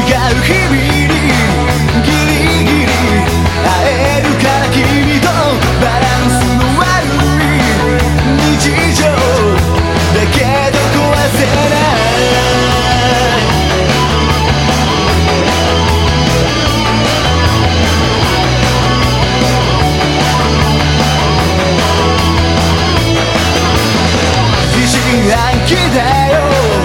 日々にギリギリ会えるから君とバランスの悪い日常だけど壊せない疑心暗記だよ。